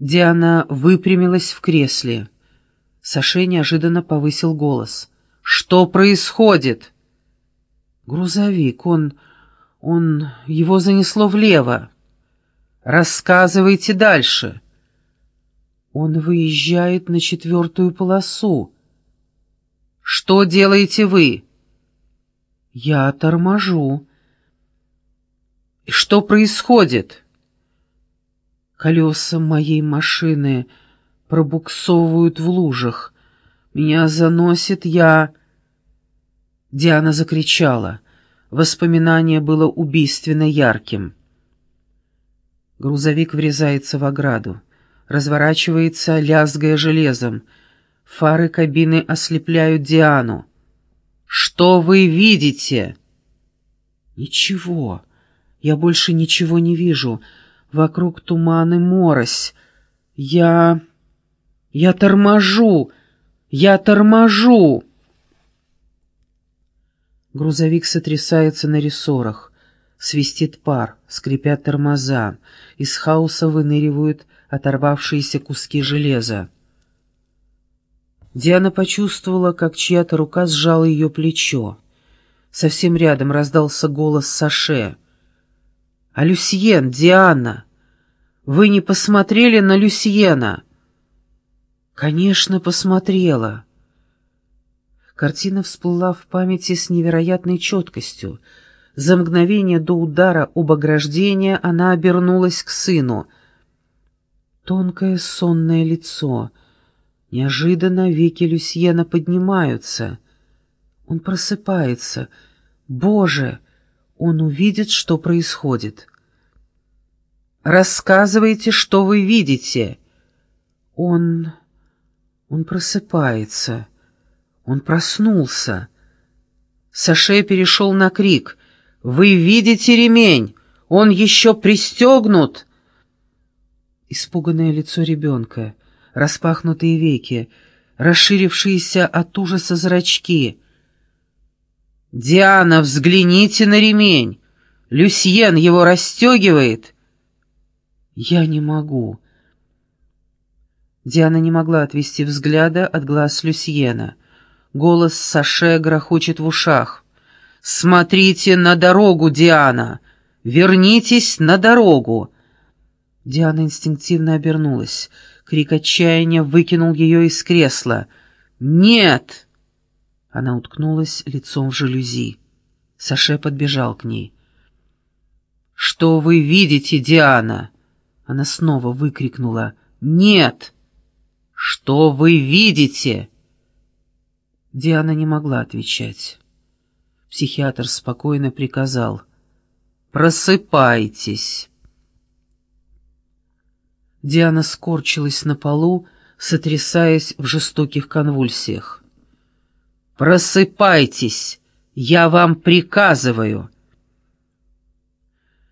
Диана выпрямилась в кресле. Саше неожиданно повысил голос. «Что происходит?» «Грузовик, он... он... его занесло влево». «Рассказывайте дальше». «Он выезжает на четвертую полосу». «Что делаете вы?» «Я торможу». «И что происходит?» Колеса моей машины пробуксовывают в лужах. Меня заносит, я... Диана закричала. Воспоминание было убийственно ярким. Грузовик врезается в ограду. Разворачивается, лязгая железом. Фары кабины ослепляют Диану. «Что вы видите?» «Ничего. Я больше ничего не вижу. Вокруг туман и морось. Я... я торможу! Я торможу!» Грузовик сотрясается на рессорах. Свистит пар, скрипят тормоза. Из хаоса выныривают оторвавшиеся куски железа. Диана почувствовала, как чья-то рука сжала ее плечо. Совсем рядом раздался голос Саше — «А Люсьен, Диана, вы не посмотрели на Люсьена?» «Конечно, посмотрела». Картина всплыла в памяти с невероятной четкостью. За мгновение до удара об ограждение она обернулась к сыну. Тонкое сонное лицо. Неожиданно веки Люсьена поднимаются. Он просыпается. «Боже!» Он увидит, что происходит. «Рассказывайте, что вы видите». Он... он просыпается. Он проснулся. Саше перешел на крик. «Вы видите ремень? Он еще пристегнут!» Испуганное лицо ребенка, распахнутые веки, расширившиеся от ужаса зрачки — «Диана, взгляните на ремень! Люсьен его расстегивает!» «Я не могу». Диана не могла отвести взгляда от глаз Люсьена. Голос Саше грохочет в ушах. «Смотрите на дорогу, Диана! Вернитесь на дорогу!» Диана инстинктивно обернулась. Крик отчаяния выкинул ее из кресла. «Нет!» Она уткнулась лицом в жалюзи. Саше подбежал к ней. «Что вы видите, Диана?» Она снова выкрикнула. «Нет!» «Что вы видите?» Диана не могла отвечать. Психиатр спокойно приказал. «Просыпайтесь!» Диана скорчилась на полу, сотрясаясь в жестоких конвульсиях. «Просыпайтесь! Я вам приказываю!»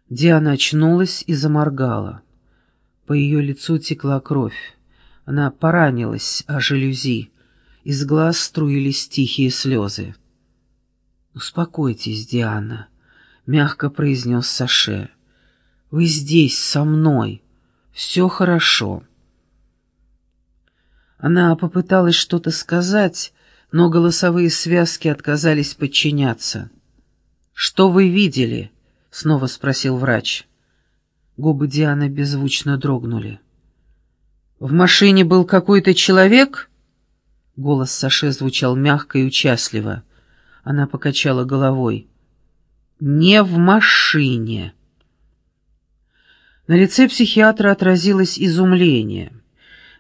Диана очнулась и заморгала. По ее лицу текла кровь. Она поранилась о жалюзи. Из глаз струились тихие слезы. «Успокойтесь, Диана», — мягко произнес Саше. «Вы здесь, со мной. Все хорошо». Она попыталась что-то сказать, но голосовые связки отказались подчиняться. «Что вы видели?» — снова спросил врач. Губы Дианы беззвучно дрогнули. «В машине был какой-то человек?» Голос Саше звучал мягко и участливо. Она покачала головой. «Не в машине». На лице психиатра отразилось изумление.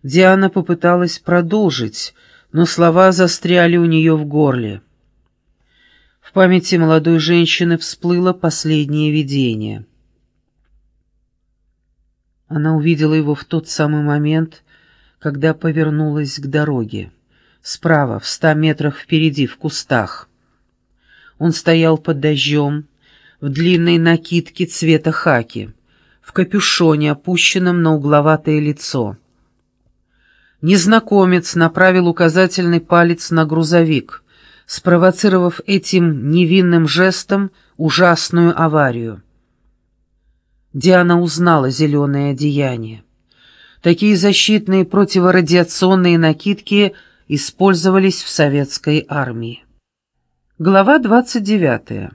Диана попыталась продолжить, но слова застряли у нее в горле. В памяти молодой женщины всплыло последнее видение. Она увидела его в тот самый момент, когда повернулась к дороге. Справа, в ста метрах впереди, в кустах. Он стоял под дождем, в длинной накидке цвета хаки, в капюшоне, опущенном на угловатое лицо. Незнакомец направил указательный палец на грузовик, спровоцировав этим невинным жестом ужасную аварию. Диана узнала зеленое одеяние. Такие защитные противорадиационные накидки использовались в советской армии. Глава 29.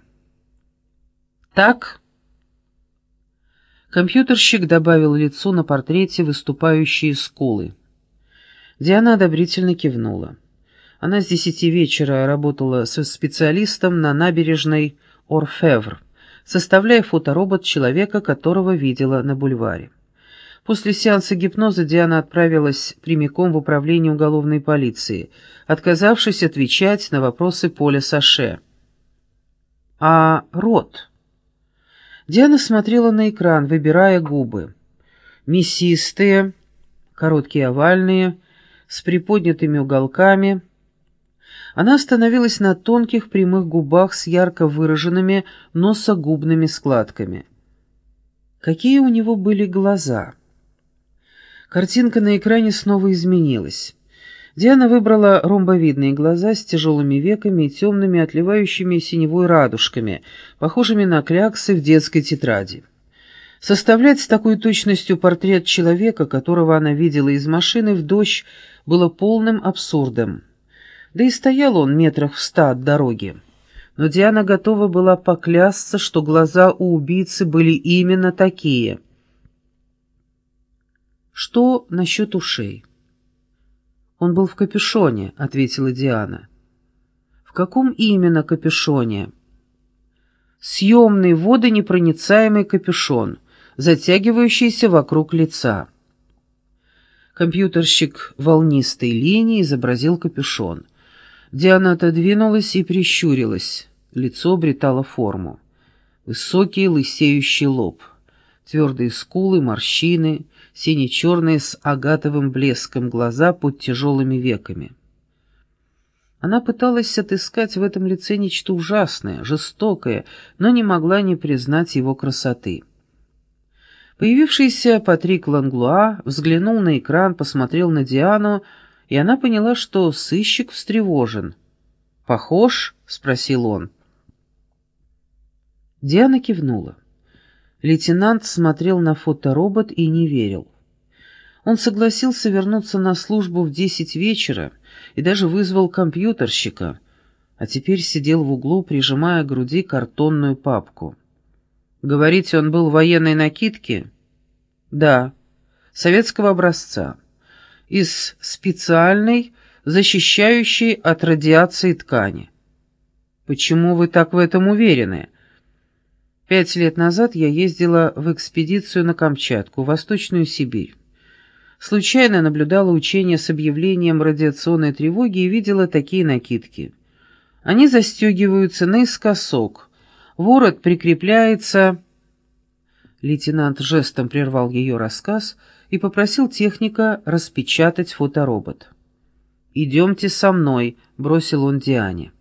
Так. Компьютерщик добавил лицу на портрете выступающие скулы. Диана одобрительно кивнула. Она с десяти вечера работала со специалистом на набережной Орфевр, составляя фоторобот человека, которого видела на бульваре. После сеанса гипноза Диана отправилась прямиком в управление уголовной полиции, отказавшись отвечать на вопросы Поля Саше. «А рот?» Диана смотрела на экран, выбирая губы. Мясистые, короткие овальные, с приподнятыми уголками. Она остановилась на тонких прямых губах с ярко выраженными носогубными складками. Какие у него были глаза! Картинка на экране снова изменилась. Диана выбрала ромбовидные глаза с тяжелыми веками и темными, отливающими синевой радужками, похожими на кляксы в детской тетради. Составлять с такой точностью портрет человека, которого она видела из машины в дождь, было полным абсурдом. Да и стоял он метрах в ста от дороги. Но Диана готова была поклясться, что глаза у убийцы были именно такие. «Что насчет ушей?» «Он был в капюшоне», — ответила Диана. «В каком именно капюшоне?» «Съемный водонепроницаемый капюшон, затягивающийся вокруг лица». Компьютерщик волнистой линии изобразил капюшон. Диана отодвинулась и прищурилась. Лицо обретало форму. Высокий лысеющий лоб, твердые скулы, морщины, сине-черные с агатовым блеском глаза под тяжелыми веками. Она пыталась отыскать в этом лице нечто ужасное, жестокое, но не могла не признать его красоты. Появившийся Патрик Ланглуа взглянул на экран, посмотрел на Диану, и она поняла, что сыщик встревожен. «Похож?» — спросил он. Диана кивнула. Лейтенант смотрел на фоторобот и не верил. Он согласился вернуться на службу в десять вечера и даже вызвал компьютерщика, а теперь сидел в углу, прижимая к груди картонную папку. Говорите, он был в военной накидке? Да, советского образца. Из специальной, защищающей от радиации ткани. Почему вы так в этом уверены? Пять лет назад я ездила в экспедицию на Камчатку, Восточную Сибирь. Случайно наблюдала учения с объявлением радиационной тревоги и видела такие накидки. Они застегиваются наискосок, Ворот прикрепляется...» Лейтенант жестом прервал ее рассказ и попросил техника распечатать фоторобот. «Идемте со мной», — бросил он Диане.